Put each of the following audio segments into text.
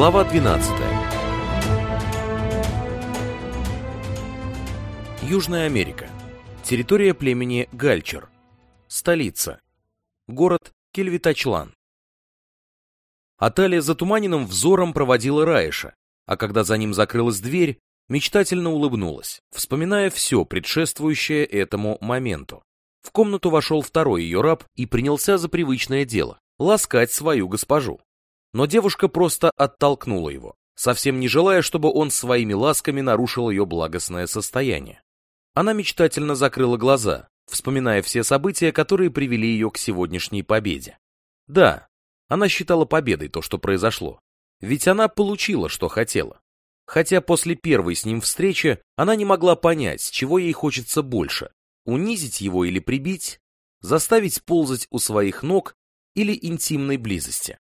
Глава 12 Южная Америка. Территория племени Гальчер. Столица. Город Кельвитачлан. Аталия затуманенным взором проводила Раиша, а когда за ним закрылась дверь, мечтательно улыбнулась, вспоминая все предшествующее этому моменту. В комнату вошел второй ее раб и принялся за привычное дело — ласкать свою госпожу. Но девушка просто оттолкнула его, совсем не желая, чтобы он своими ласками нарушил ее благостное состояние. Она мечтательно закрыла глаза, вспоминая все события, которые привели ее к сегодняшней победе. Да, она считала победой то, что произошло. Ведь она получила, что хотела. Хотя после первой с ним встречи она не могла понять, чего ей хочется больше – унизить его или прибить, заставить ползать у своих ног или интимной близости.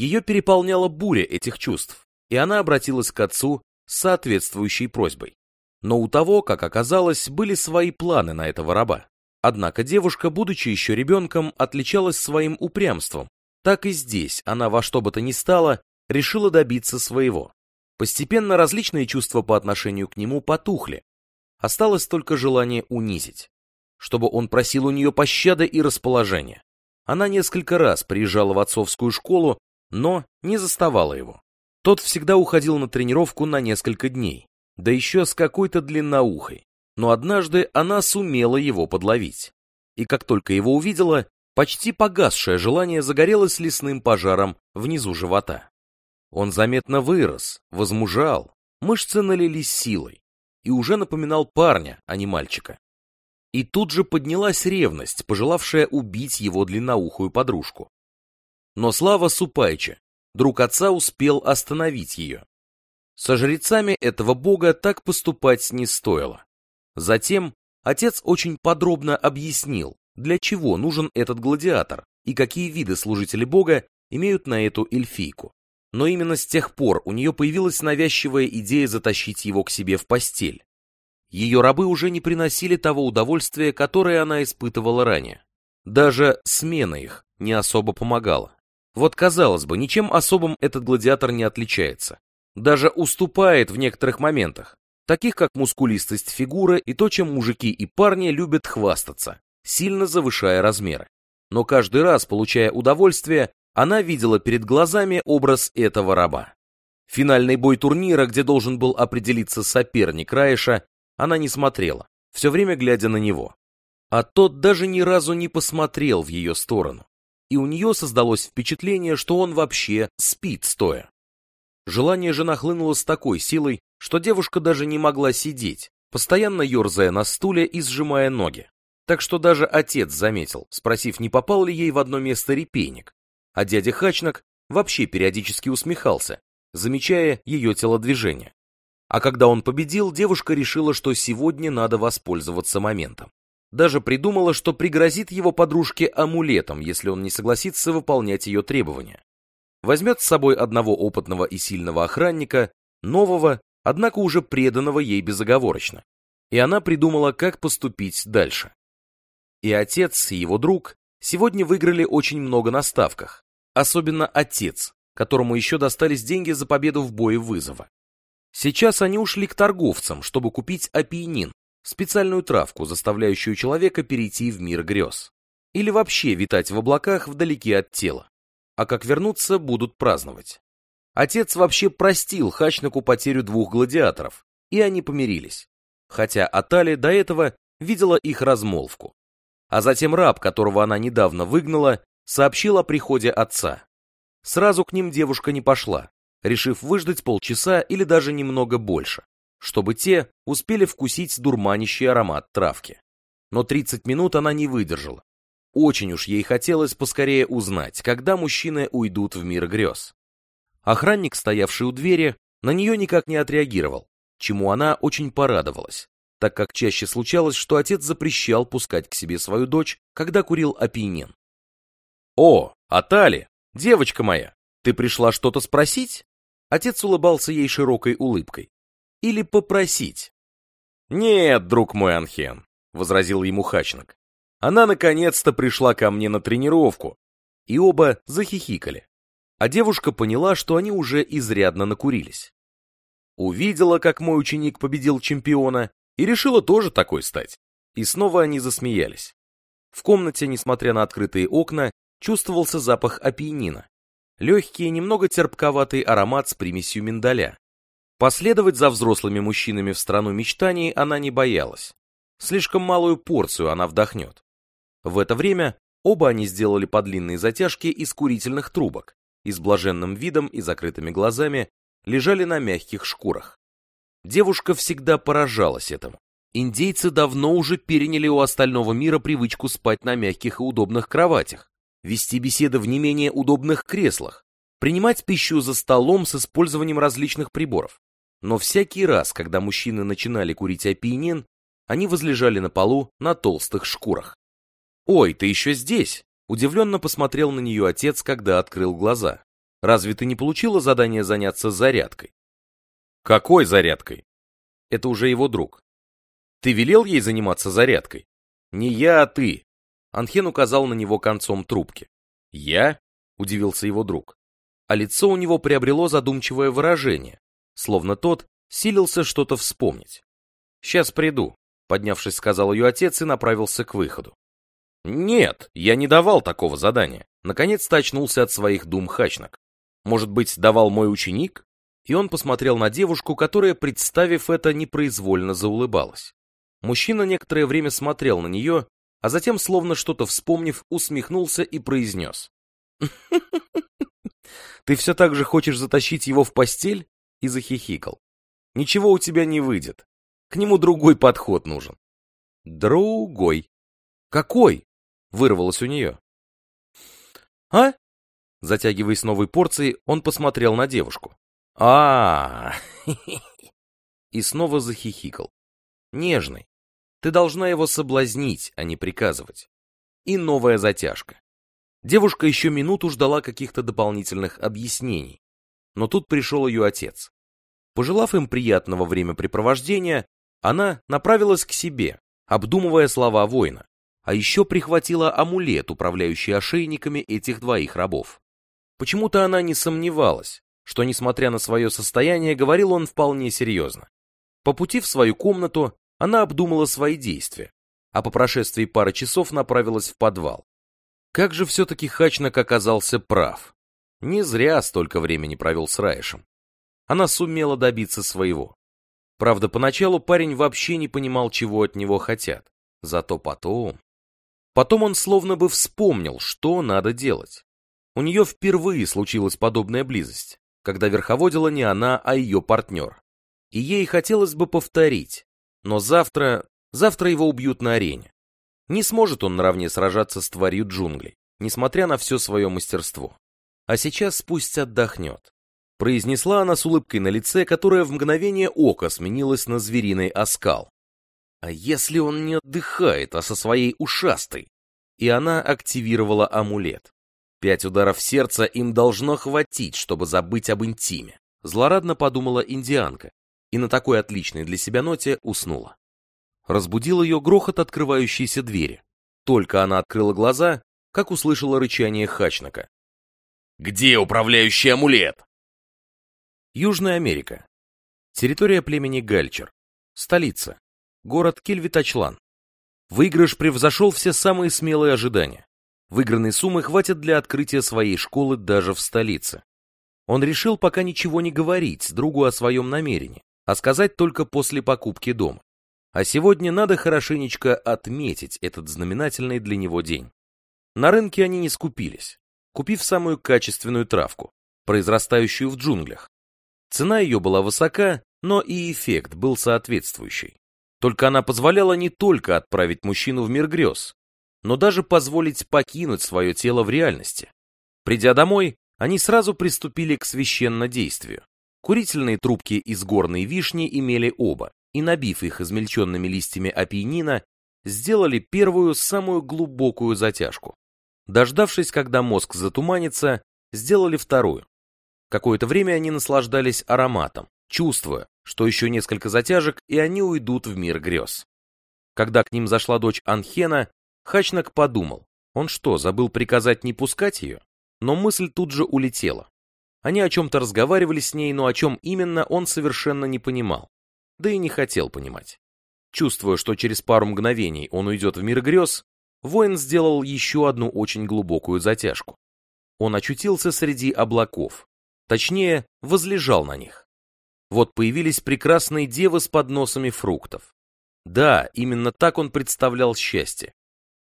Ее переполняла буря этих чувств, и она обратилась к отцу с соответствующей просьбой. Но у того, как оказалось, были свои планы на этого раба. Однако девушка, будучи еще ребенком, отличалась своим упрямством так и здесь она во что бы то ни стало решила добиться своего. Постепенно различные чувства по отношению к нему потухли. Осталось только желание унизить, чтобы он просил у нее пощады и расположения. Она несколько раз приезжала в отцовскую школу, но не заставала его. Тот всегда уходил на тренировку на несколько дней, да еще с какой-то длинноухой. Но однажды она сумела его подловить. И как только его увидела, Почти погасшее желание загорелось лесным пожаром внизу живота. Он заметно вырос, возмужал, мышцы налились силой и уже напоминал парня, а не мальчика. И тут же поднялась ревность, пожелавшая убить его длинноухую подружку. Но Слава Супайча, друг отца, успел остановить ее. Со жрецами этого бога так поступать не стоило. Затем отец очень подробно объяснил, для чего нужен этот гладиатор и какие виды служители бога имеют на эту эльфийку. Но именно с тех пор у нее появилась навязчивая идея затащить его к себе в постель. Ее рабы уже не приносили того удовольствия, которое она испытывала ранее. Даже смена их не особо помогала. Вот казалось бы, ничем особым этот гладиатор не отличается. Даже уступает в некоторых моментах, таких как мускулистость фигуры и то, чем мужики и парни любят хвастаться сильно завышая размеры. Но каждый раз, получая удовольствие, она видела перед глазами образ этого раба. Финальный бой турнира, где должен был определиться соперник Раиша, она не смотрела, все время глядя на него. А тот даже ни разу не посмотрел в ее сторону. И у нее создалось впечатление, что он вообще спит стоя. Желание же нахлынуло с такой силой, что девушка даже не могла сидеть, постоянно ерзая на стуле и сжимая ноги. Так что даже отец заметил, спросив, не попал ли ей в одно место репейник. А дядя Хачнак вообще периодически усмехался, замечая ее телодвижение. А когда он победил, девушка решила, что сегодня надо воспользоваться моментом. Даже придумала, что пригрозит его подружке амулетом, если он не согласится выполнять ее требования. Возьмет с собой одного опытного и сильного охранника, нового, однако уже преданного ей безоговорочно. И она придумала, как поступить дальше. И отец, и его друг сегодня выиграли очень много на ставках. Особенно отец, которому еще достались деньги за победу в бое вызова. Сейчас они ушли к торговцам, чтобы купить апиенин, специальную травку, заставляющую человека перейти в мир грез. Или вообще витать в облаках вдалеке от тела. А как вернуться, будут праздновать. Отец вообще простил Хачнаку потерю двух гладиаторов, и они помирились. Хотя Атали до этого видела их размолвку. А затем раб, которого она недавно выгнала, сообщил о приходе отца. Сразу к ним девушка не пошла, решив выждать полчаса или даже немного больше, чтобы те успели вкусить дурманящий аромат травки. Но 30 минут она не выдержала. Очень уж ей хотелось поскорее узнать, когда мужчины уйдут в мир грез. Охранник, стоявший у двери, на нее никак не отреагировал, чему она очень порадовалась так как чаще случалось, что отец запрещал пускать к себе свою дочь, когда курил опиенен. «О, Атали, девочка моя, ты пришла что-то спросить?» Отец улыбался ей широкой улыбкой. «Или попросить?» «Нет, друг мой Анхен», — возразил ему Хачнак. «Она наконец-то пришла ко мне на тренировку». И оба захихикали. а девушка поняла, что они уже изрядно накурились. Увидела, как мой ученик победил чемпиона, и решила тоже такой стать. И снова они засмеялись. В комнате, несмотря на открытые окна, чувствовался запах апиенина. Легкий, немного терпковатый аромат с примесью миндаля. Последовать за взрослыми мужчинами в страну мечтаний она не боялась. Слишком малую порцию она вдохнет. В это время оба они сделали по длинные затяжки из курительных трубок и с блаженным видом и закрытыми глазами лежали на мягких шкурах. Девушка всегда поражалась этому. Индейцы давно уже переняли у остального мира привычку спать на мягких и удобных кроватях, вести беседы в не менее удобных креслах, принимать пищу за столом с использованием различных приборов. Но всякий раз, когда мужчины начинали курить опиенин, они возлежали на полу на толстых шкурах. «Ой, ты еще здесь!» Удивленно посмотрел на нее отец, когда открыл глаза. «Разве ты не получила задание заняться зарядкой?» «Какой зарядкой?» Это уже его друг. «Ты велел ей заниматься зарядкой?» «Не я, а ты!» Анхен указал на него концом трубки. «Я?» — удивился его друг. А лицо у него приобрело задумчивое выражение, словно тот силился что-то вспомнить. «Сейчас приду», — поднявшись, сказал ее отец и направился к выходу. «Нет, я не давал такого задания», — наконец-то очнулся от своих дум Хачнак. «Может быть, давал мой ученик?» И он посмотрел на девушку, которая, представив это, непроизвольно заулыбалась. Мужчина некоторое время смотрел на нее, а затем, словно что-то вспомнив, усмехнулся и произнес. «Ты все так же хочешь затащить его в постель?» И захихикал. «Ничего у тебя не выйдет. К нему другой подход нужен». «Другой». «Какой?» — вырвалось у нее. «А?» Затягиваясь новой порцией, он посмотрел на девушку. а И снова захихикал. «Нежный. Ты должна его соблазнить, а не приказывать». И новая затяжка. Девушка еще минуту ждала каких-то дополнительных объяснений, но тут пришел ее отец. Пожелав им приятного времяпрепровождения, она направилась к себе, обдумывая слова воина, а еще прихватила амулет, управляющий ошейниками этих двоих рабов. Почему-то она не сомневалась, что, несмотря на свое состояние, говорил он вполне серьезно. По пути в свою комнату она обдумала свои действия, а по прошествии пары часов направилась в подвал. Как же все-таки Хачнак оказался прав. Не зря столько времени провел с Раишем. Она сумела добиться своего. Правда, поначалу парень вообще не понимал, чего от него хотят. Зато потом... Потом он словно бы вспомнил, что надо делать. У нее впервые случилась подобная близость, когда верховодила не она, а ее партнер. И ей хотелось бы повторить, но завтра... Завтра его убьют на арене. Не сможет он наравне сражаться с тварью джунглей, несмотря на все свое мастерство а сейчас пусть отдохнет. Произнесла она с улыбкой на лице, которая в мгновение ока сменилась на звериный оскал. А если он не отдыхает, а со своей ушастой? И она активировала амулет. Пять ударов сердца им должно хватить, чтобы забыть об интиме. Злорадно подумала индианка, и на такой отличной для себя ноте уснула. Разбудил ее грохот открывающейся двери. Только она открыла глаза, как услышала рычание Хачнака. Где управляющий амулет? Южная Америка. Территория племени Гальчер. Столица. Город Кельвитачлан. Выигрыш превзошел все самые смелые ожидания. Выигранной суммы хватит для открытия своей школы даже в столице. Он решил пока ничего не говорить другу о своем намерении, а сказать только после покупки дома. А сегодня надо хорошенечко отметить этот знаменательный для него день. На рынке они не скупились купив самую качественную травку, произрастающую в джунглях. Цена ее была высока, но и эффект был соответствующий. Только она позволяла не только отправить мужчину в мир грез, но даже позволить покинуть свое тело в реальности. Придя домой, они сразу приступили к священнодействию. Курительные трубки из горной вишни имели оба, и набив их измельченными листьями опиенина, сделали первую, самую глубокую затяжку. Дождавшись, когда мозг затуманится, сделали вторую. Какое-то время они наслаждались ароматом, чувствуя, что еще несколько затяжек, и они уйдут в мир грез. Когда к ним зашла дочь Анхена, Хачнак подумал, он что, забыл приказать не пускать ее? Но мысль тут же улетела. Они о чем-то разговаривали с ней, но о чем именно он совершенно не понимал, да и не хотел понимать. Чувствуя, что через пару мгновений он уйдет в мир грез, воин сделал еще одну очень глубокую затяжку. Он очутился среди облаков, точнее, возлежал на них. Вот появились прекрасные девы с подносами фруктов. Да, именно так он представлял счастье.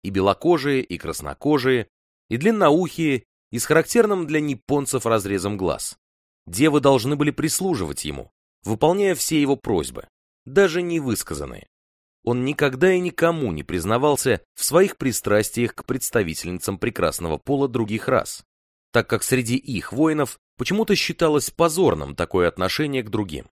И белокожие, и краснокожие, и длинноухие, и с характерным для японцев разрезом глаз. Девы должны были прислуживать ему, выполняя все его просьбы, даже невысказанные. Он никогда и никому не признавался в своих пристрастиях к представительницам прекрасного пола других рас, так как среди их воинов почему-то считалось позорным такое отношение к другим.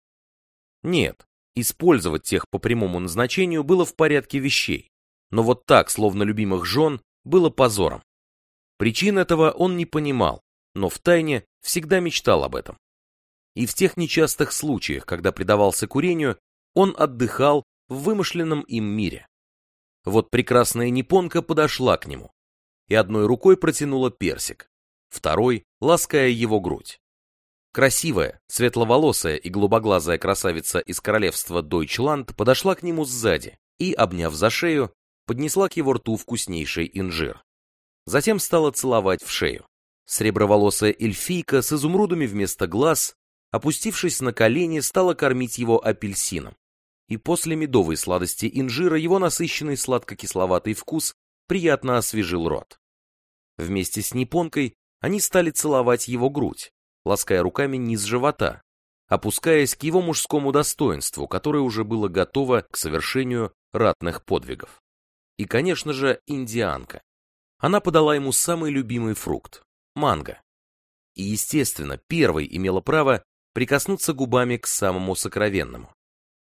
Нет, использовать тех по прямому назначению было в порядке вещей, но вот так, словно любимых жен, было позором. Причин этого он не понимал, но втайне всегда мечтал об этом. И в тех нечастых случаях, когда предавался курению, он отдыхал в вымышленном им мире. Вот прекрасная Японка подошла к нему и одной рукой протянула персик, второй лаская его грудь. Красивая, светловолосая и голубоглазая красавица из королевства Дойчланд подошла к нему сзади и, обняв за шею, поднесла к его рту вкуснейший инжир. Затем стала целовать в шею. Среброволосая эльфийка с изумрудами вместо глаз, опустившись на колени, стала кормить его апельсином и после медовой сладости инжира его насыщенный сладко-кисловатый вкус приятно освежил рот. Вместе с Нипонкой они стали целовать его грудь, лаская руками низ живота, опускаясь к его мужскому достоинству, которое уже было готово к совершению ратных подвигов. И, конечно же, индианка. Она подала ему самый любимый фрукт – манго. И, естественно, первой имела право прикоснуться губами к самому сокровенному.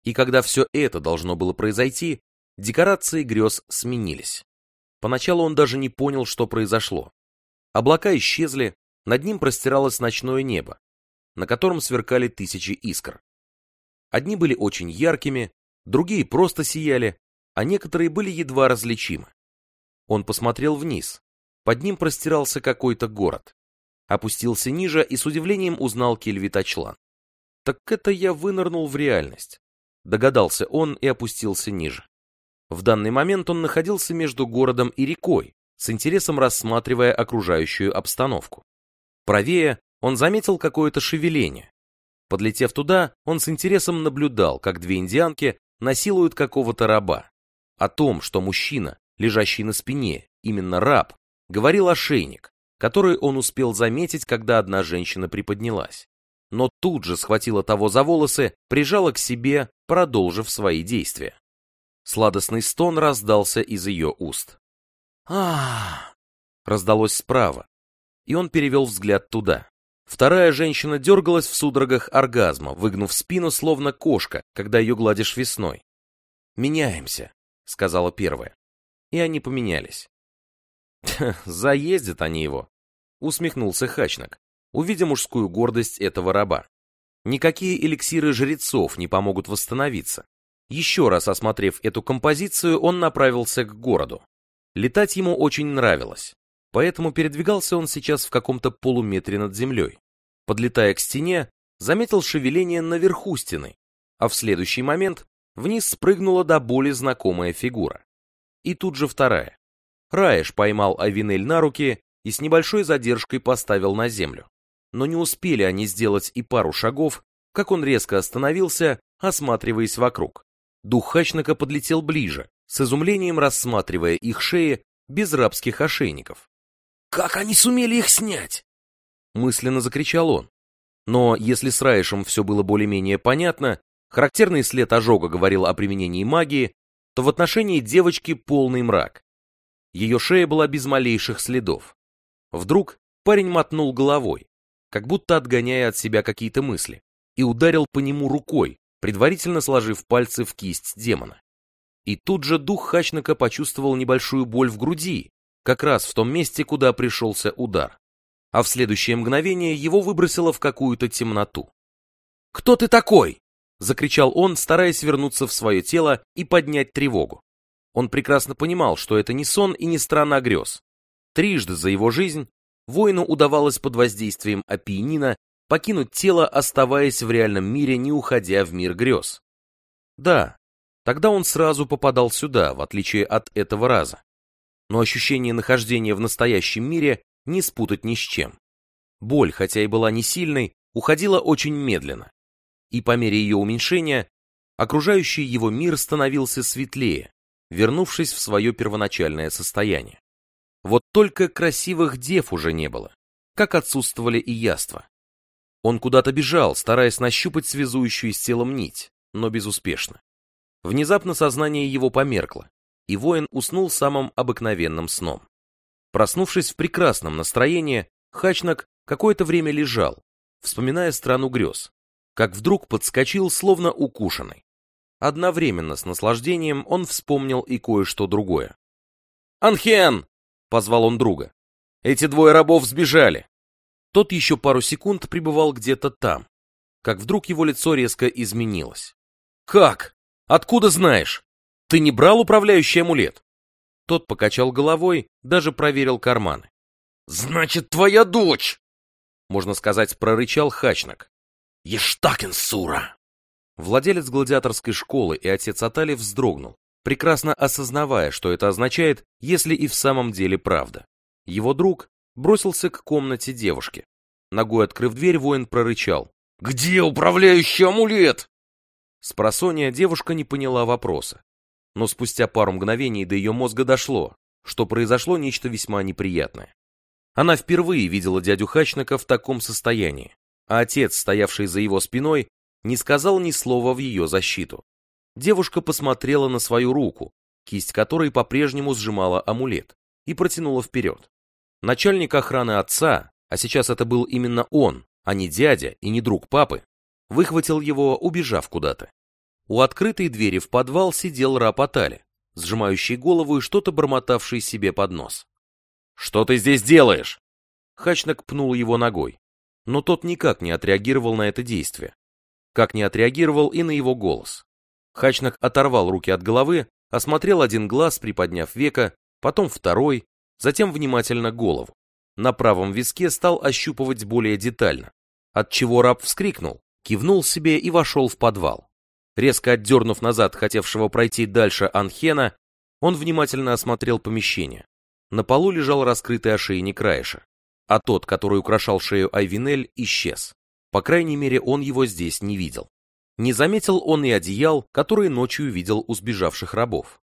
И когда все это должно было произойти, декорации грез сменились. Поначалу он даже не понял, что произошло. Облака исчезли, над ним простиралось ночное небо, на котором сверкали тысячи искр. Одни были очень яркими, другие просто сияли, а некоторые были едва различимы. Он посмотрел вниз. Под ним простирался какой-то город. Опустился ниже и с удивлением узнал Кельвитачлан. Так это я вынырнул в реальность. Догадался он и опустился ниже. В данный момент он находился между городом и рекой, с интересом рассматривая окружающую обстановку. Правее он заметил какое-то шевеление. Подлетев туда, он с интересом наблюдал, как две индианки насилуют какого-то раба. О том, что мужчина, лежащий на спине, именно раб, говорил ошейник, который он успел заметить, когда одна женщина приподнялась но тут же схватила того за волосы, прижала к себе, продолжив свои действия. Сладостный стон раздался из ее уст. а раздалось справа, и он перевел взгляд туда. Вторая женщина дергалась в судорогах оргазма, выгнув спину, словно кошка, когда ее гладишь весной. «Меняемся», — сказала первая. И они поменялись. «Заездят они его», — усмехнулся Хачнак увидя мужскую гордость этого раба. Никакие эликсиры жрецов не помогут восстановиться. Еще раз осмотрев эту композицию, он направился к городу. Летать ему очень нравилось, поэтому передвигался он сейчас в каком-то полуметре над землей. Подлетая к стене, заметил шевеление наверху стены, а в следующий момент вниз спрыгнула до боли знакомая фигура. И тут же вторая. Раеш поймал Авинель на руки и с небольшой задержкой поставил на землю но не успели они сделать и пару шагов, как он резко остановился, осматриваясь вокруг. Дух Хачнака подлетел ближе, с изумлением рассматривая их шеи без рабских ошейников. «Как они сумели их снять?» Мысленно закричал он. Но если с Раишем все было более-менее понятно, характерный след ожога говорил о применении магии, то в отношении девочки полный мрак. Ее шея была без малейших следов. Вдруг парень мотнул головой, как будто отгоняя от себя какие-то мысли, и ударил по нему рукой, предварительно сложив пальцы в кисть демона. И тут же дух Хачнака почувствовал небольшую боль в груди, как раз в том месте, куда пришелся удар. А в следующее мгновение его выбросило в какую-то темноту. «Кто ты такой?» — закричал он, стараясь вернуться в свое тело и поднять тревогу. Он прекрасно понимал, что это не сон и не страна грез. Трижды за его жизнь воину удавалось под воздействием опиенина покинуть тело, оставаясь в реальном мире, не уходя в мир грез. Да, тогда он сразу попадал сюда, в отличие от этого раза. Но ощущение нахождения в настоящем мире не спутать ни с чем. Боль, хотя и была не сильной, уходила очень медленно. И по мере ее уменьшения, окружающий его мир становился светлее, вернувшись в свое первоначальное состояние. Вот только красивых дев уже не было, как отсутствовали и яства. Он куда-то бежал, стараясь нащупать связующую с телом нить, но безуспешно. Внезапно сознание его померкло, и воин уснул самым обыкновенным сном. Проснувшись в прекрасном настроении, Хачнак какое-то время лежал, вспоминая страну грез, как вдруг подскочил, словно укушенный. Одновременно с наслаждением он вспомнил и кое-что другое. «Анхен!» — позвал он друга. «Эти двое рабов сбежали!» Тот еще пару секунд пребывал где-то там, как вдруг его лицо резко изменилось. «Как? Откуда знаешь? Ты не брал управляющий амулет?» Тот покачал головой, даже проверил карманы. «Значит, твоя дочь!» Можно сказать, прорычал Хачнак. «Ештакин, сура!» Владелец гладиаторской школы и отец Атали вздрогнул, прекрасно осознавая, что это означает, если и в самом деле правда. Его друг бросился к комнате девушки. Ногой открыв дверь, воин прорычал. «Где управляющий амулет?» Спросонья девушка не поняла вопроса. Но спустя пару мгновений до ее мозга дошло, что произошло нечто весьма неприятное. Она впервые видела дядю Хачнака в таком состоянии, а отец, стоявший за его спиной, не сказал ни слова в ее защиту. Девушка посмотрела на свою руку, кисть которой по-прежнему сжимала амулет, и протянула вперед. Начальник охраны отца, а сейчас это был именно он, а не дядя и не друг папы, выхватил его, убежав куда-то. У открытой двери в подвал сидел раб Атали, сжимающий голову и что-то бормотавший себе под нос. «Что ты здесь делаешь?» Хачнак пнул его ногой, но тот никак не отреагировал на это действие. Как не отреагировал и на его голос. Хачнак оторвал руки от головы, осмотрел один глаз, приподняв века, потом второй, затем внимательно голову. На правом виске стал ощупывать более детально, отчего раб вскрикнул, кивнул себе и вошел в подвал. Резко отдернув назад хотевшего пройти дальше Анхена, он внимательно осмотрел помещение. На полу лежал раскрытый ошейник Райша, а тот, который украшал шею Айвинель, исчез. По крайней мере, он его здесь не видел. Не заметил он и одеял, которые ночью видел у сбежавших рабов.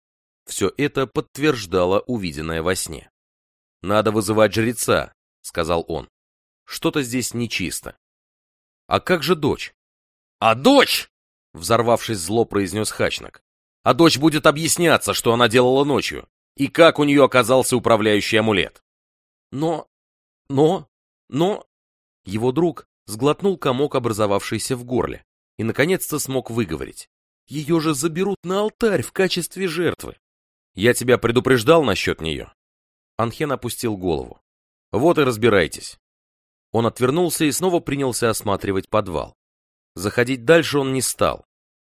Все это подтверждало увиденное во сне. «Надо вызывать жреца», — сказал он. «Что-то здесь нечисто». «А как же дочь?» «А дочь!» — взорвавшись зло, произнес Хачнак. «А дочь будет объясняться, что она делала ночью, и как у нее оказался управляющий амулет». «Но... но... но...» Его друг сглотнул комок, образовавшийся в горле, и наконец-то смог выговорить. «Ее же заберут на алтарь в качестве жертвы». «Я тебя предупреждал насчет нее?» Анхен опустил голову. «Вот и разбирайтесь». Он отвернулся и снова принялся осматривать подвал. Заходить дальше он не стал,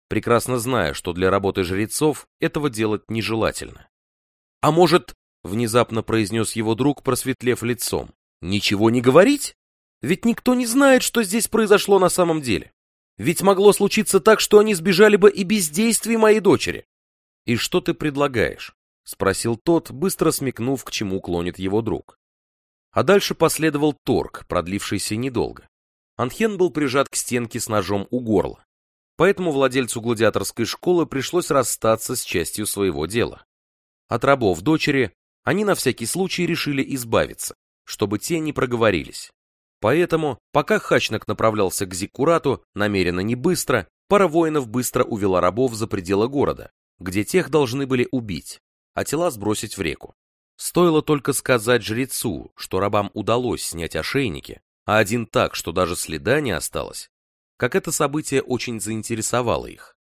прекрасно зная, что для работы жрецов этого делать нежелательно. «А может, — внезапно произнес его друг, просветлев лицом, — ничего не говорить? Ведь никто не знает, что здесь произошло на самом деле. Ведь могло случиться так, что они сбежали бы и без действий моей дочери. И что ты предлагаешь? — спросил тот, быстро смекнув, к чему клонит его друг. А дальше последовал торг, продлившийся недолго. Анхен был прижат к стенке с ножом у горла, поэтому владельцу гладиаторской школы пришлось расстаться с частью своего дела. От рабов дочери они на всякий случай решили избавиться, чтобы те не проговорились. Поэтому, пока Хачнак направлялся к Зиккурату, намеренно не быстро, пара воинов быстро увела рабов за пределы города, где тех должны были убить а тела сбросить в реку. Стоило только сказать жрецу, что рабам удалось снять ошейники, а один так, что даже следа не осталось, как это событие очень заинтересовало их.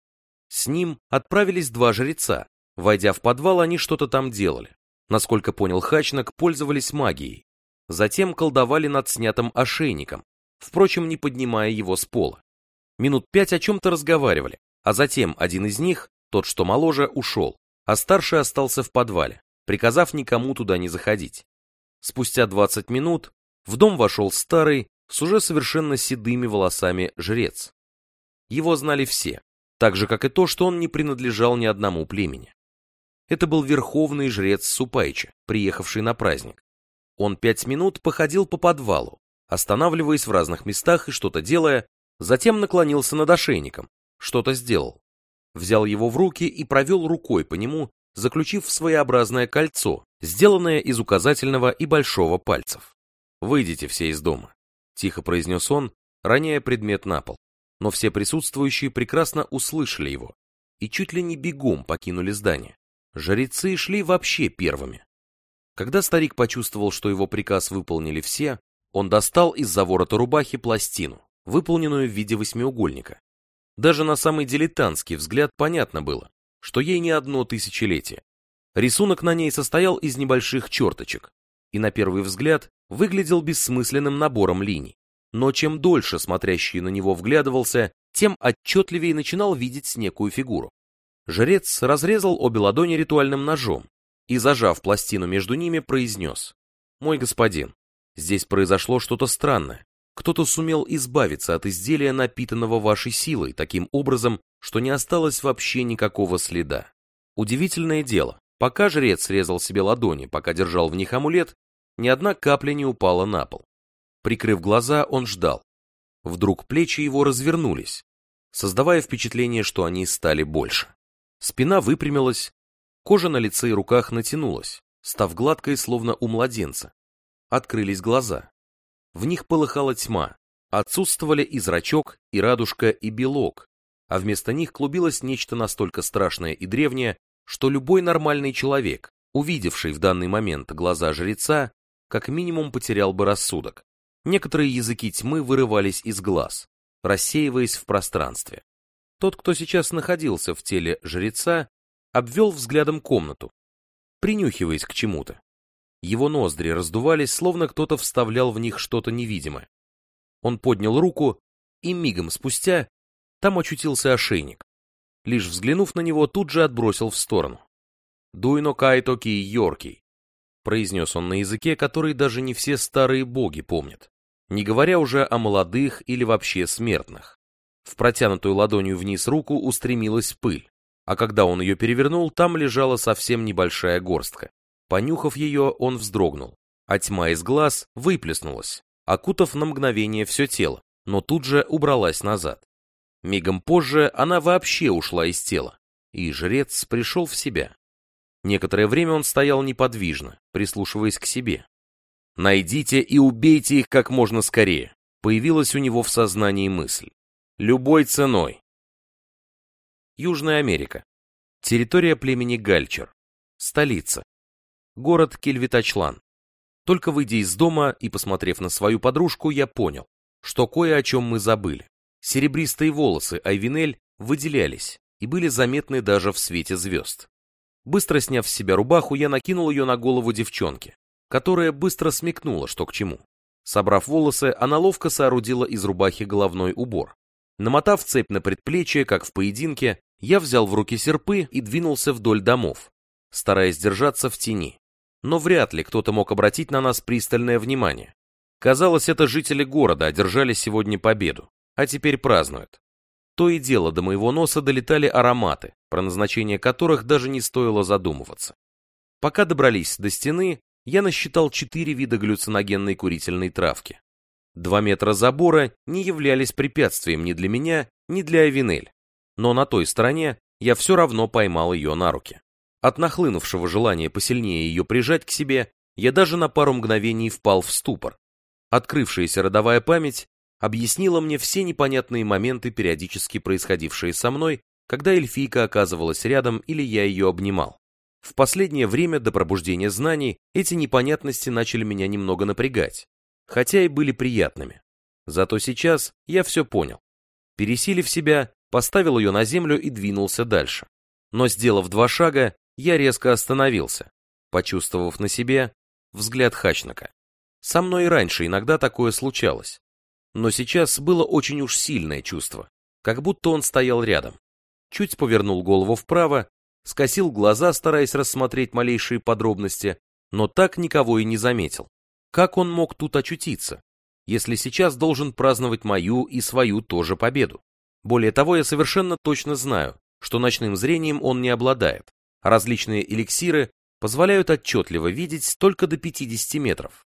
С ним отправились два жреца. Войдя в подвал, они что-то там делали. Насколько понял Хачнак, пользовались магией. Затем колдовали над снятым ошейником, впрочем, не поднимая его с пола. Минут пять о чем-то разговаривали, а затем один из них, тот, что моложе, ушел а старший остался в подвале, приказав никому туда не заходить. Спустя 20 минут в дом вошел старый, с уже совершенно седыми волосами жрец. Его знали все, так же, как и то, что он не принадлежал ни одному племени. Это был верховный жрец Супайча, приехавший на праздник. Он пять минут походил по подвалу, останавливаясь в разных местах и что-то делая, затем наклонился над ошейником, что-то сделал. Взял его в руки и провел рукой по нему, заключив в своеобразное кольцо, сделанное из указательного и большого пальцев. «Выйдите все из дома», — тихо произнес он, роняя предмет на пол. Но все присутствующие прекрасно услышали его и чуть ли не бегом покинули здание. Жрецы шли вообще первыми. Когда старик почувствовал, что его приказ выполнили все, он достал из-за ворота рубахи пластину, выполненную в виде восьмиугольника. Даже на самый дилетантский взгляд понятно было, что ей не одно тысячелетие. Рисунок на ней состоял из небольших черточек, и на первый взгляд выглядел бессмысленным набором линий. Но чем дольше смотрящий на него вглядывался, тем отчетливее начинал видеть некую фигуру. Жрец разрезал обе ладони ритуальным ножом и, зажав пластину между ними, произнес. «Мой господин, здесь произошло что-то странное. Кто-то сумел избавиться от изделия, напитанного вашей силой, таким образом, что не осталось вообще никакого следа. Удивительное дело, пока жрец срезал себе ладони, пока держал в них амулет, ни одна капля не упала на пол. Прикрыв глаза, он ждал. Вдруг плечи его развернулись, создавая впечатление, что они стали больше. Спина выпрямилась, кожа на лице и руках натянулась, став гладкой, словно у младенца. Открылись глаза. В них полыхала тьма, отсутствовали и зрачок, и радужка, и белок, а вместо них клубилось нечто настолько страшное и древнее, что любой нормальный человек, увидевший в данный момент глаза жреца, как минимум потерял бы рассудок. Некоторые языки тьмы вырывались из глаз, рассеиваясь в пространстве. Тот, кто сейчас находился в теле жреца, обвел взглядом комнату, принюхиваясь к чему-то. Его ноздри раздувались, словно кто-то вставлял в них что-то невидимое. Он поднял руку, и мигом спустя там очутился ошейник. Лишь взглянув на него, тут же отбросил в сторону. «Дуйно кайто ки йорки», — произнес он на языке, который даже не все старые боги помнят, не говоря уже о молодых или вообще смертных. В протянутую ладонью вниз руку устремилась пыль, а когда он ее перевернул, там лежала совсем небольшая горстка. Понюхав ее, он вздрогнул, а тьма из глаз выплеснулась, окутав на мгновение все тело, но тут же убралась назад. Мигом позже она вообще ушла из тела, и жрец пришел в себя. Некоторое время он стоял неподвижно, прислушиваясь к себе. «Найдите и убейте их как можно скорее», появилась у него в сознании мысль. «Любой ценой». Южная Америка. Территория племени Гальчер. Столица город Кельвитачлан. Только выйдя из дома и посмотрев на свою подружку, я понял, что кое о чем мы забыли. Серебристые волосы Айвинель выделялись и были заметны даже в свете звезд. Быстро сняв с себя рубаху, я накинул ее на голову девчонки, которая быстро смекнула, что к чему. Собрав волосы, она ловко соорудила из рубахи головной убор. Намотав цепь на предплечье, как в поединке, я взял в руки серпы и двинулся вдоль домов, стараясь держаться в тени но вряд ли кто-то мог обратить на нас пристальное внимание. Казалось, это жители города одержали сегодня победу, а теперь празднуют. То и дело до моего носа долетали ароматы, про назначение которых даже не стоило задумываться. Пока добрались до стены, я насчитал четыре вида галлюциногенной курительной травки. Два метра забора не являлись препятствием ни для меня, ни для Авинель, но на той стороне я все равно поймал ее на руки. От нахлынувшего желания посильнее ее прижать к себе, я даже на пару мгновений впал в ступор. Открывшаяся родовая память объяснила мне все непонятные моменты, периодически происходившие со мной, когда эльфийка оказывалась рядом или я ее обнимал. В последнее время до пробуждения знаний эти непонятности начали меня немного напрягать, хотя и были приятными. Зато сейчас я все понял. Пересилив себя, поставил ее на землю и двинулся дальше. Но сделав два шага, я резко остановился, почувствовав на себе взгляд Хачнака. Со мной и раньше иногда такое случалось. Но сейчас было очень уж сильное чувство, как будто он стоял рядом. Чуть повернул голову вправо, скосил глаза, стараясь рассмотреть малейшие подробности, но так никого и не заметил. Как он мог тут очутиться? если сейчас должен праздновать мою и свою тоже победу? Более того, я совершенно точно знаю, что ночным зрением он не обладает, различные эликсиры позволяют отчетливо видеть только до 50 метров.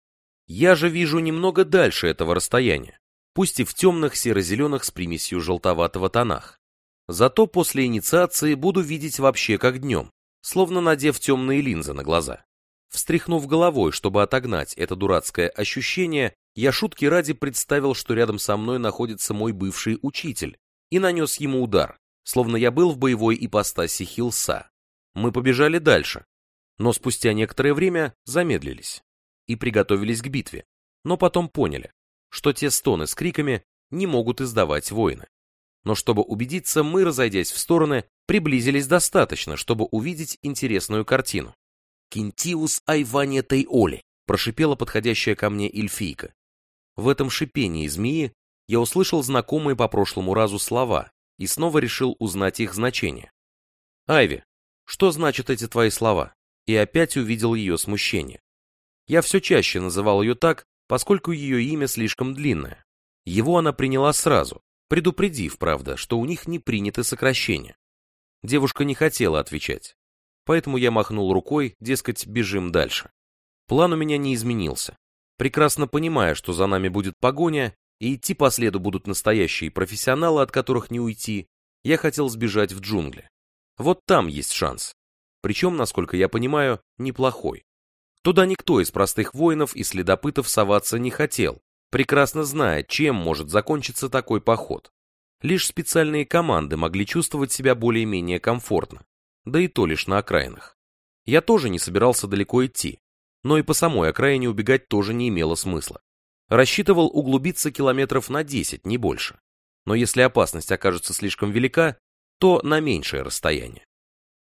Я же вижу немного дальше этого расстояния, пусть и в темных серо-зеленых с примесью желтоватого тонах. Зато после инициации буду видеть вообще как днем, словно надев темные линзы на глаза. Встряхнув головой, чтобы отогнать это дурацкое ощущение, я шутки ради представил, что рядом со мной находится мой бывший учитель, и нанес ему удар, словно я был в боевой ипостаси Хилса. Мы побежали дальше, но спустя некоторое время замедлились и приготовились к битве, но потом поняли, что те стоны с криками не могут издавать воины. Но чтобы убедиться, мы, разойдясь в стороны, приблизились достаточно, чтобы увидеть интересную картину. «Кентиус Айване Тейоли», прошипела подходящая ко мне эльфийка. В этом шипении змеи я услышал знакомые по прошлому разу слова и снова решил узнать их значение. «Айви, что значат эти твои слова?» И опять увидел ее смущение. Я все чаще называл ее так, поскольку ее имя слишком длинное. Его она приняла сразу, предупредив, правда, что у них не приняты сокращения. Девушка не хотела отвечать, поэтому я махнул рукой, дескать, бежим дальше. План у меня не изменился. Прекрасно понимая, что за нами будет погоня, и идти по следу будут настоящие профессионалы, от которых не уйти, я хотел сбежать в джунгли. Вот там есть шанс. Причем, насколько я понимаю, неплохой. Туда никто из простых воинов и следопытов соваться не хотел, прекрасно зная, чем может закончиться такой поход. Лишь специальные команды могли чувствовать себя более-менее комфортно, да и то лишь на окраинах. Я тоже не собирался далеко идти, но и по самой окраине убегать тоже не имело смысла. Рассчитывал углубиться километров на 10, не больше. Но если опасность окажется слишком велика, то на меньшее расстояние.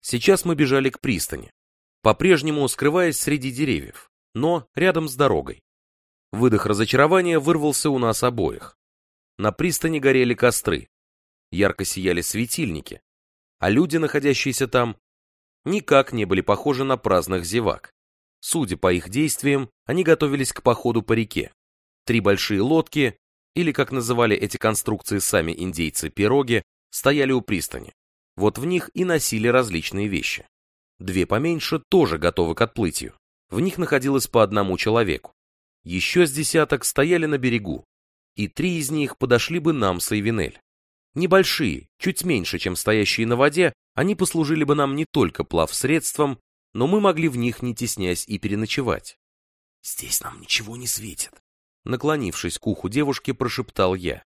Сейчас мы бежали к пристани, по-прежнему скрываясь среди деревьев, но рядом с дорогой. Выдох разочарования вырвался у нас обоих. На пристани горели костры, ярко сияли светильники, а люди, находящиеся там, никак не были похожи на праздных зевак. Судя по их действиям, они готовились к походу по реке. Три большие лодки, или, как называли эти конструкции сами индейцы, пироги, стояли у пристани. Вот в них и носили различные вещи. Две поменьше тоже готовы к отплытию. В них находилось по одному человеку. Еще с десяток стояли на берегу, и три из них подошли бы нам с Эйвинель. Небольшие, чуть меньше, чем стоящие на воде, они послужили бы нам не только плавсредством, но мы могли в них, не теснясь, и переночевать. «Здесь нам ничего не светит», Наклонившись к уху девушки, прошептал я.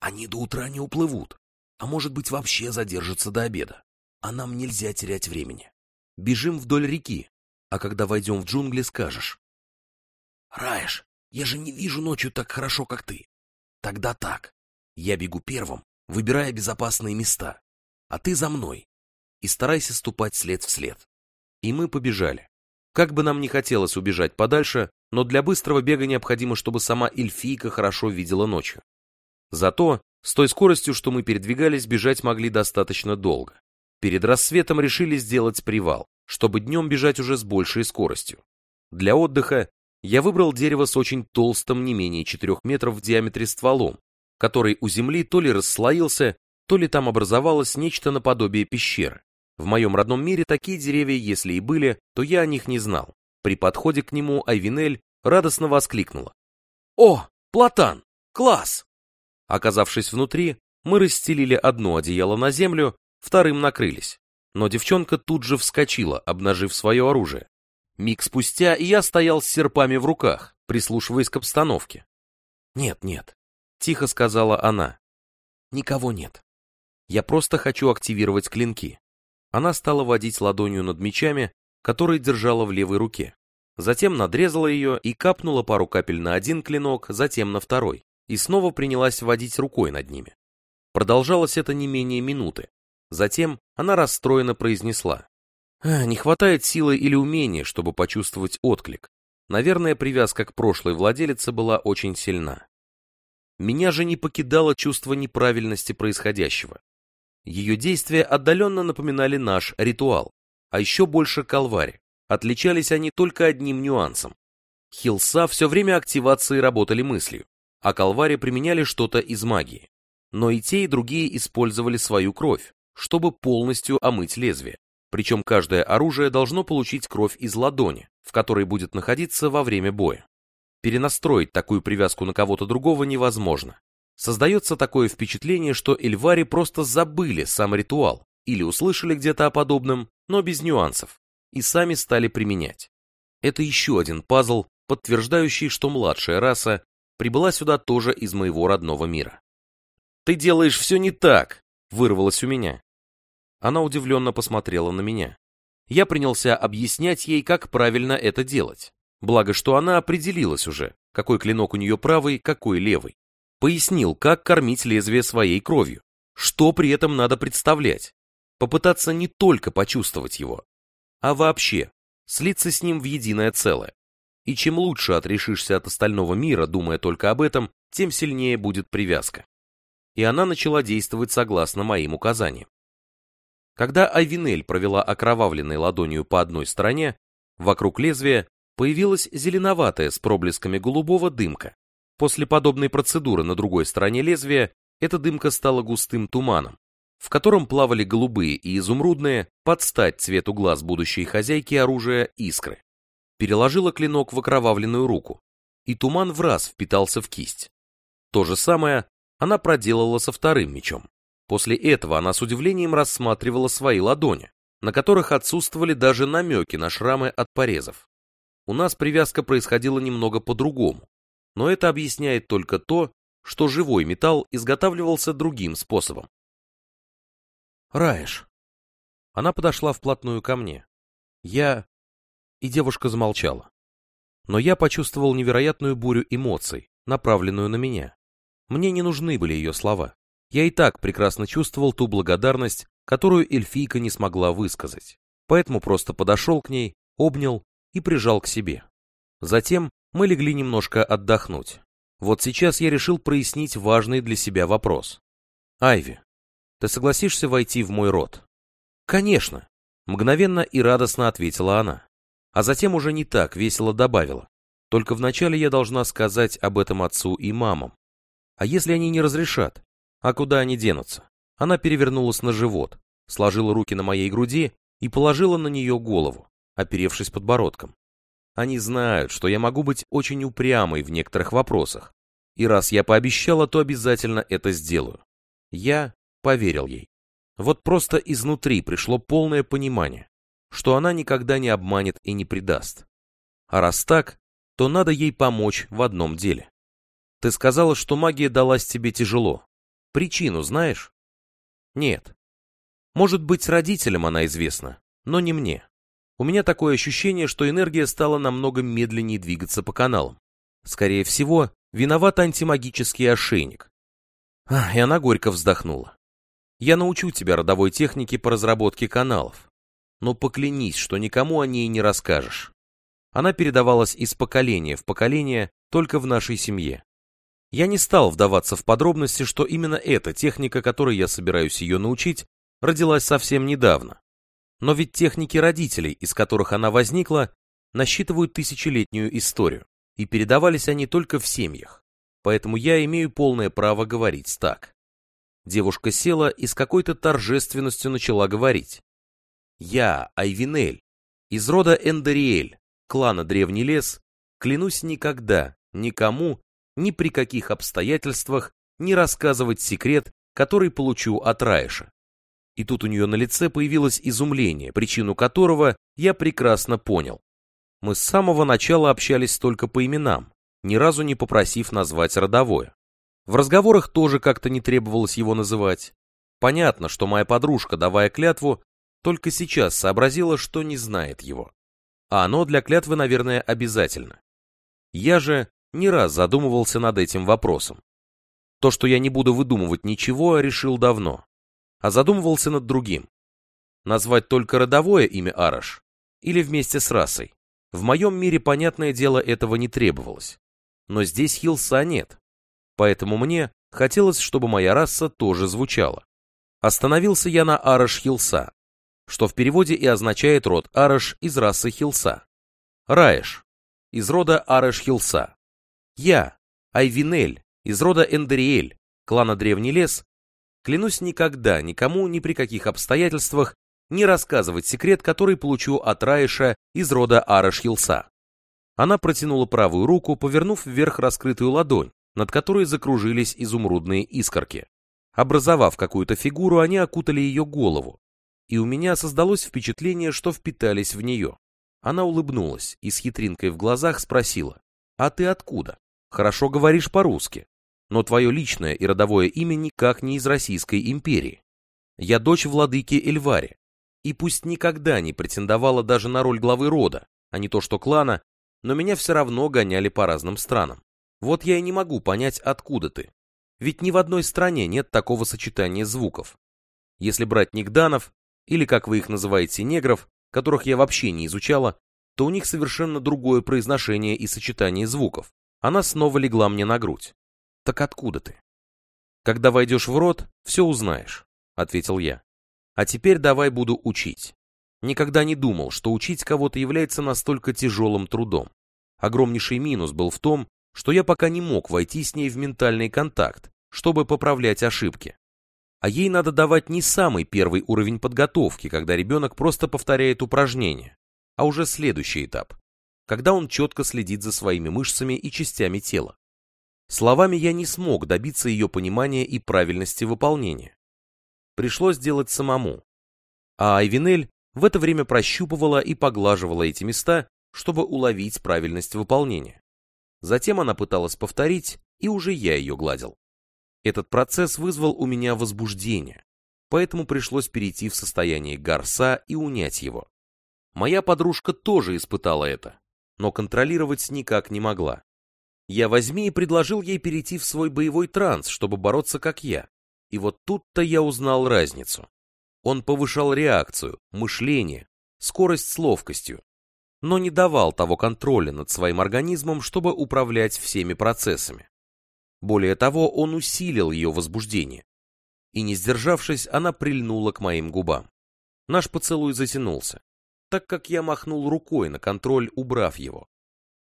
Они до утра не уплывут, а может быть вообще задержатся до обеда. А нам нельзя терять времени. Бежим вдоль реки, а когда войдем в джунгли, скажешь. Раеш, я же не вижу ночью так хорошо, как ты. Тогда так. Я бегу первым, выбирая безопасные места, а ты за мной. И старайся ступать след в след. И мы побежали. Как бы нам ни хотелось убежать подальше, но для быстрого бега необходимо, чтобы сама эльфийка хорошо видела ночью. Зато, с той скоростью, что мы передвигались, бежать могли достаточно долго. Перед рассветом решили сделать привал, чтобы днем бежать уже с большей скоростью. Для отдыха я выбрал дерево с очень толстым, не менее 4 метров в диаметре стволом, который у земли то ли расслоился, то ли там образовалось нечто наподобие пещеры. В моем родном мире такие деревья, если и были, то я о них не знал. При подходе к нему Айвинель радостно воскликнула. «О, платан! Класс!» Оказавшись внутри, мы расстелили одно одеяло на землю, вторым накрылись. Но девчонка тут же вскочила, обнажив свое оружие. Миг спустя я стоял с серпами в руках, прислушиваясь к обстановке. «Нет, нет», — тихо сказала она. «Никого нет. Я просто хочу активировать клинки». Она стала водить ладонью над мечами, который держала в левой руке. Затем надрезала ее и капнула пару капель на один клинок, затем на второй, и снова принялась водить рукой над ними. Продолжалось это не менее минуты. Затем она расстроенно произнесла. «Не хватает силы или умения, чтобы почувствовать отклик. Наверное, привязка к прошлой владелице была очень сильна. Меня же не покидало чувство неправильности происходящего. Ее действия отдаленно напоминали наш ритуал, а еще больше Калвари. Отличались они только одним нюансом. Хилса все время активации работали мыслью, а Калвари применяли что-то из магии. Но и те, и другие использовали свою кровь, чтобы полностью омыть лезвие. Причем каждое оружие должно получить кровь из ладони, в которой будет находиться во время боя. Перенастроить такую привязку на кого-то другого невозможно. Создается такое впечатление, что Эльвари просто забыли сам ритуал или услышали где-то о подобном, но без нюансов, и сами стали применять. Это еще один пазл, подтверждающий, что младшая раса прибыла сюда тоже из моего родного мира. «Ты делаешь все не так!» — вырвалось у меня. Она удивленно посмотрела на меня. Я принялся объяснять ей, как правильно это делать. Благо, что она определилась уже, какой клинок у нее правый, какой левый. Пояснил, как кормить лезвие своей кровью, что при этом надо представлять. Попытаться не только почувствовать его, а вообще слиться с ним в единое целое. И чем лучше отрешишься от остального мира, думая только об этом, тем сильнее будет привязка. И она начала действовать согласно моим указаниям. Когда Айвинель провела окровавленной ладонью по одной стороне, вокруг лезвия появилась зеленоватая с проблесками голубого дымка. После подобной процедуры на другой стороне лезвия эта дымка стала густым туманом, в котором плавали голубые и изумрудные, под стать цвету глаз будущей хозяйки оружия искры. Переложила клинок в окровавленную руку, и туман в раз впитался в кисть. То же самое она проделала со вторым мечом. После этого она с удивлением рассматривала свои ладони, на которых отсутствовали даже намеки на шрамы от порезов. У нас привязка происходила немного по-другому, но это объясняет только то, что живой металл изготавливался другим способом. Раеш. Она подошла вплотную ко мне. Я... И девушка замолчала. Но я почувствовал невероятную бурю эмоций, направленную на меня. Мне не нужны были ее слова. Я и так прекрасно чувствовал ту благодарность, которую эльфийка не смогла высказать. Поэтому просто подошел к ней, обнял и прижал к себе. Затем мы легли немножко отдохнуть. Вот сейчас я решил прояснить важный для себя вопрос. Айви, ты согласишься войти в мой род? Конечно, мгновенно и радостно ответила она. А затем уже не так весело добавила. Только вначале я должна сказать об этом отцу и мамам. А если они не разрешат? А куда они денутся? Она перевернулась на живот, сложила руки на моей груди и положила на нее голову, оперевшись подбородком. Они знают, что я могу быть очень упрямой в некоторых вопросах. И раз я пообещала, то обязательно это сделаю. Я поверил ей. Вот просто изнутри пришло полное понимание, что она никогда не обманет и не предаст. А раз так, то надо ей помочь в одном деле. Ты сказала, что магия далась тебе тяжело. Причину знаешь? Нет. Может быть, родителям она известна, но не мне. У меня такое ощущение, что энергия стала намного медленнее двигаться по каналам. Скорее всего, виноват антимагический ошейник. и она горько вздохнула. Я научу тебя родовой технике по разработке каналов. Но поклянись, что никому о ней не расскажешь. Она передавалась из поколения в поколение только в нашей семье. Я не стал вдаваться в подробности, что именно эта техника, которой я собираюсь ее научить, родилась совсем недавно. Но ведь техники родителей, из которых она возникла, насчитывают тысячелетнюю историю, и передавались они только в семьях. Поэтому я имею полное право говорить так. Девушка села и с какой-то торжественностью начала говорить. «Я, Айвинель, из рода Эндериэль, клана Древний Лес, клянусь никогда, никому, ни при каких обстоятельствах не рассказывать секрет, который получу от Раиша. И тут у нее на лице появилось изумление, причину которого я прекрасно понял. Мы с самого начала общались только по именам, ни разу не попросив назвать родовое. В разговорах тоже как-то не требовалось его называть. Понятно, что моя подружка, давая клятву, только сейчас сообразила, что не знает его. А оно для клятвы, наверное, обязательно. Я же не раз задумывался над этим вопросом. То, что я не буду выдумывать ничего, решил давно. А задумывался над другим. Назвать только родовое имя Араш или вместе с расой. В моем мире, понятное дело, этого не требовалось. Но здесь Хилса нет. Поэтому мне хотелось, чтобы моя раса тоже звучала. Остановился я на Араш Хилса, что в переводе и означает род Араш из расы Хилса. Раеш, из рода Араш Хилса. Я, Айвинель, из рода Эндериэль, клана Древний Лес, клянусь никогда, никому, ни при каких обстоятельствах не рассказывать секрет, который получу от Раиша из рода Араш-Хилса. Она протянула правую руку, повернув вверх раскрытую ладонь, над которой закружились изумрудные искорки. Образовав какую-то фигуру, они окутали ее голову, и у меня создалось впечатление, что впитались в нее. Она улыбнулась и с хитринкой в глазах спросила, «А ты откуда? Хорошо говоришь по-русски, но твое личное и родовое имя никак не из Российской империи. Я дочь владыки Эльвари, и пусть никогда не претендовала даже на роль главы рода, а не то что клана, но меня все равно гоняли по разным странам. Вот я и не могу понять, откуда ты. Ведь ни в одной стране нет такого сочетания звуков. Если брать нигданов, или как вы их называете негров, которых я вообще не изучала, то у них совершенно другое произношение и сочетание звуков. Она снова легла мне на грудь. Так откуда ты? Когда войдешь в рот, все узнаешь, ответил я. А теперь давай буду учить. Никогда не думал, что учить кого-то является настолько тяжелым трудом. Огромнейший минус был в том, что я пока не мог войти с ней в ментальный контакт, чтобы поправлять ошибки. А ей надо давать не самый первый уровень подготовки, когда ребенок просто повторяет упражнения, а уже следующий этап, когда он четко следит за своими мышцами и частями тела. Словами я не смог добиться ее понимания и правильности выполнения пришлось делать самому. А Айвинель в это время прощупывала и поглаживала эти места, чтобы уловить правильность выполнения. Затем она пыталась повторить, и уже я ее гладил. Этот процесс вызвал у меня возбуждение, поэтому пришлось перейти в состояние горса и унять его. Моя подружка тоже испытала это, но контролировать никак не могла. Я возьми и предложил ей перейти в свой боевой транс, чтобы бороться как я. И вот тут-то я узнал разницу. Он повышал реакцию, мышление, скорость с ловкостью, но не давал того контроля над своим организмом, чтобы управлять всеми процессами. Более того, он усилил ее возбуждение. И не сдержавшись, она прильнула к моим губам. Наш поцелуй затянулся, так как я махнул рукой на контроль, убрав его.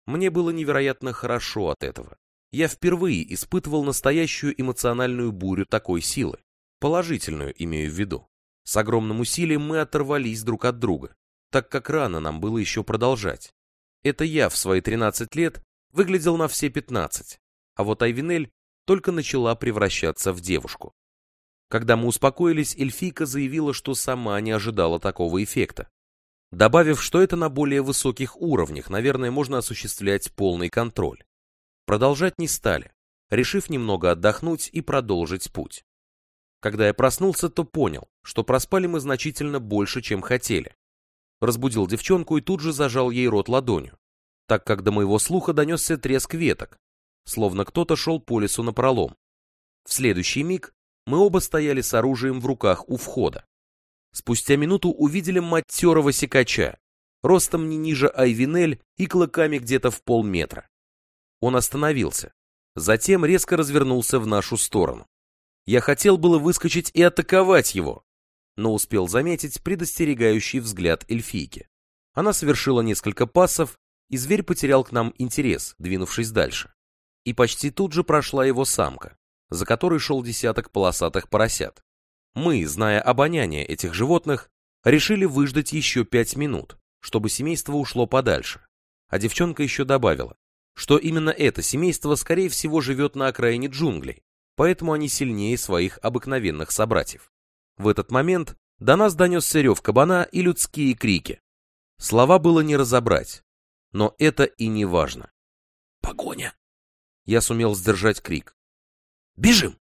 Мне было невероятно хорошо от этого я впервые испытывал настоящую эмоциональную бурю такой силы, положительную имею в виду. С огромным усилием мы оторвались друг от друга, так как рано нам было еще продолжать. Это я в свои 13 лет выглядел на все 15, а вот Айвинель только начала превращаться в девушку. Когда мы успокоились, эльфийка заявила, что сама не ожидала такого эффекта, добавив, что это на более высоких уровнях, наверное, можно осуществлять полный контроль. Продолжать не стали, решив немного отдохнуть и продолжить путь. Когда я проснулся, то понял, что проспали мы значительно больше, чем хотели. Разбудил девчонку и тут же зажал ей рот ладонью, так как до моего слуха донесся треск веток, словно кто-то шел по лесу напролом. В следующий миг мы оба стояли с оружием в руках у входа. Спустя минуту увидели матерого секача, ростом не ниже Айвинель и клыками где-то в полметра. Он остановился. Затем резко развернулся в нашу сторону. Я хотел было выскочить и атаковать его, но успел заметить предостерегающий взгляд эльфийки. Она совершила несколько пассов, и зверь потерял к нам интерес, двинувшись дальше. И почти тут же прошла его самка, за которой шел десяток полосатых поросят. Мы, зная обоняние этих животных, решили выждать еще пять минут, чтобы семейство ушло подальше. А девчонка еще добавила, что именно это семейство, скорее всего, живет на окраине джунглей, поэтому они сильнее своих обыкновенных собратьев. В этот момент до нас донесся рев кабана и людские крики. Слова было не разобрать, но это и не важно. «Погоня!» Я сумел сдержать крик. «Бежим!»